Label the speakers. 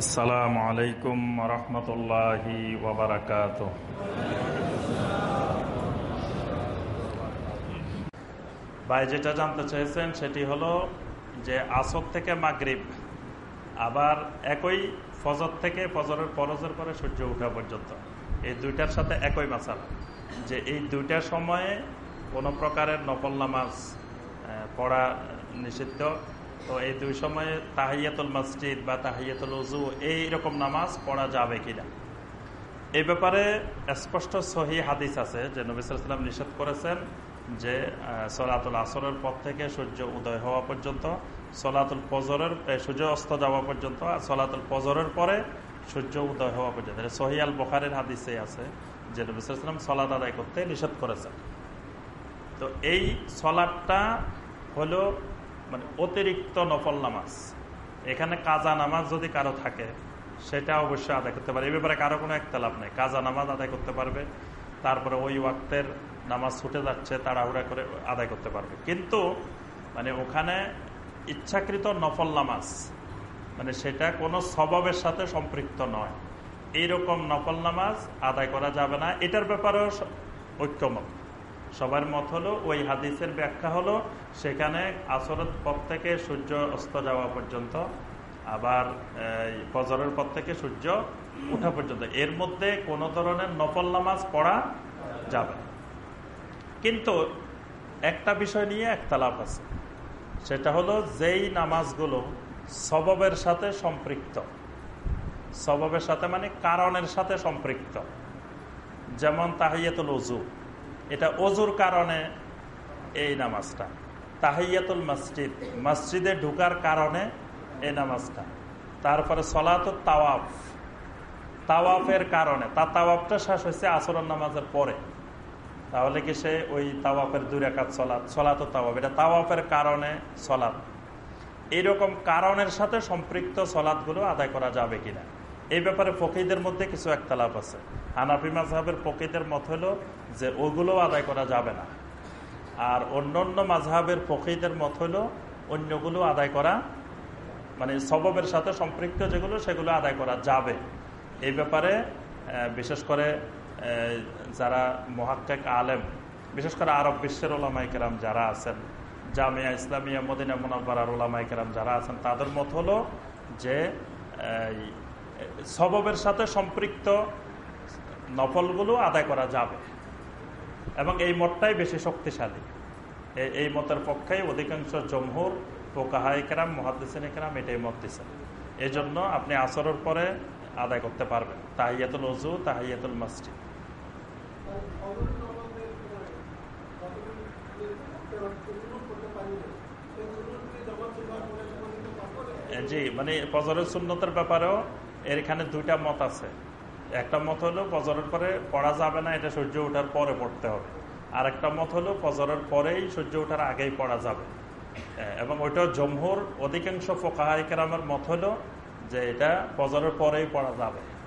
Speaker 1: আসসালামু আলাইকুম রহমতুল্লাহি ওবরাকাত ভাই, যেটা জানতে চেয়েছেন সেটি হলো যে আসর থেকে মাগরিব, আবার একই ফজর থেকে ফজরের পরজের পরে সূর্য উঠা পর্যন্ত। এই দুইটার সাথে একই মাসাল, যে এই দুইটার সময়ে কোনো প্রকারের নকল নামাজ পড়া নিষিদ্ধ তো এই দুই সময়ে তাহিয়াতুল মসজিদ বা তাহিয়াতুল উজু এইরকম নামাজ পড়া যাবে কিনা? এই ব্যাপারে স্পষ্ট সহি হাদিস আছে যে নবিসাম নিষেধ করেছেন যে সলাতুল আসরের পর থেকে সূর্য উদয় হওয়া পর্যন্ত, সলাতুল ফজরের সূর্য অস্ত যাওয়া পর্যন্ত আর সলাতুল ফজরের পরে সূর্য উদয় হওয়া পর্যন্ত। এটা সহি আল বখারের হাদিসে আছে যে নবিসাম সলাত আদায় করতে নিষেধ করেছেন। তো এই সলাটটা হলো মানে অতিরিক্ত নফল নামাজ। এখানে কাজা নামাজ যদি কারও থাকে, সেটা অবশ্যই আদায় করতে পারে। এই ব্যাপারে কারও কোনো একতলাপ নেই। কাজা নামাজ আদায় করতে পারবে, তারপরে ওই ওয়াক্তের নামাজ ছুটে যাচ্ছে, তাড়াহুড়া করে আদায় করতে পারবে। কিন্তু মানে ওখানে ইচ্ছাকৃত নফল নামাজ মানে সেটা কোনো স্বভাবের সাথে সম্পৃক্ত নয়। এইরকম নফল নামাজ আদায় করা যাবে না। এটার ব্যাপারেও ঐক্যমত। সবার মত হলো, ওই হাদিসের ব্যাখ্যা হলো, সেখানে আসরের পর থেকে সূর্য অস্ত যাওয়া পর্যন্ত, আবার ফজরের পর থেকে সূর্য ওঠা পর্যন্ত এর মধ্যে কোনো ধরনের নফল নামাজ পড়া যাবে। কিন্তু একটা বিষয় নিয়ে একতালাপ আছে সেটা হলো, যেই নামাজগুলো সববের সাথে সম্পৃক্ত, সববের সাথে মানে কারণের সাথে সম্পৃক্ত, যেমন তাহিয়াতুল অজু এটা অজুর কারণে এই নামাজটা। তাহিয়াতুল মসজিদ, মসজিদে ঢুকার কারণে এই নামাজটা। তারপরে সলাত তাওয়াফ। তাওয়াফের কারণে। তার তাওয়াফটা শেষ হয়েছে আসরের নামাজের পরে। তাহলে কি সে ওই তাওয়াফের দুই রেখাত সলাৎ সলাত তাওয়াফ। এটা তাওয়াফের কারণে সলাৎ। এইরকম কারণের সাথে সম্পৃক্ত সলাৎগুলো আদায় করা যাবে কিনা? এই ব্যাপারে ফকিদের মধ্যে কিছু একতলাপ আছে। হানাফি মাঝহাবের ফকিদের মত হলো যে ওগুলো আদায় করা যাবে না। আর অন্য অন্য মাঝহাবের ফকিদের মত হলো অন্যগুলো আদায় করা মানে সববের সাথে সম্পৃক্ত যেগুলো, সেগুলো আদায় করা যাবে। এই ব্যাপারে বিশেষ করে যারা মহাক্কেক আলেম, বিশেষ করে আরব বিশ্বের ওলামাইকেরাম যারা আছেন, জামিয়া ইসলামিয়া, মদিনা মোনাব্বার ওলামাইকেরাম যারা আছেন, তাদের মত হলো যে সববের সাথে সম্পৃক্ত নফলগুলো আদায় করা যাবে। এবং এই মতটাই বেশি শক্তিশালী। এই- মতের পক্ষেই অধিকাংশ জমহুর পোকাহাইকেরাম মহাদিসিন একরাম এটাই মত দিচ্ছেন এই জন্য আপনি আসরের পরে আদায় করতে পারবেন। তাহিয়াতুল অজু তাহিয়াতুল মসজিদ। জি মানে ফজরের সুন্নতের ব্যাপারেও এর এখানে দুইটা মত আছে। একটা মত হলো ফজরের পরে পড়া যাবে না, এটা সূর্য ওঠার পরে পড়তে হবে। আর একটা মত হলো ফজরের পরেই সূর্য ওঠার আগেই পড়া যাবে। এবং ওইটা জমহুর অধিকাংশ ফোকাহাই কেরামের মত হলো যে এটা ফজরের পরেই পড়া যাবে।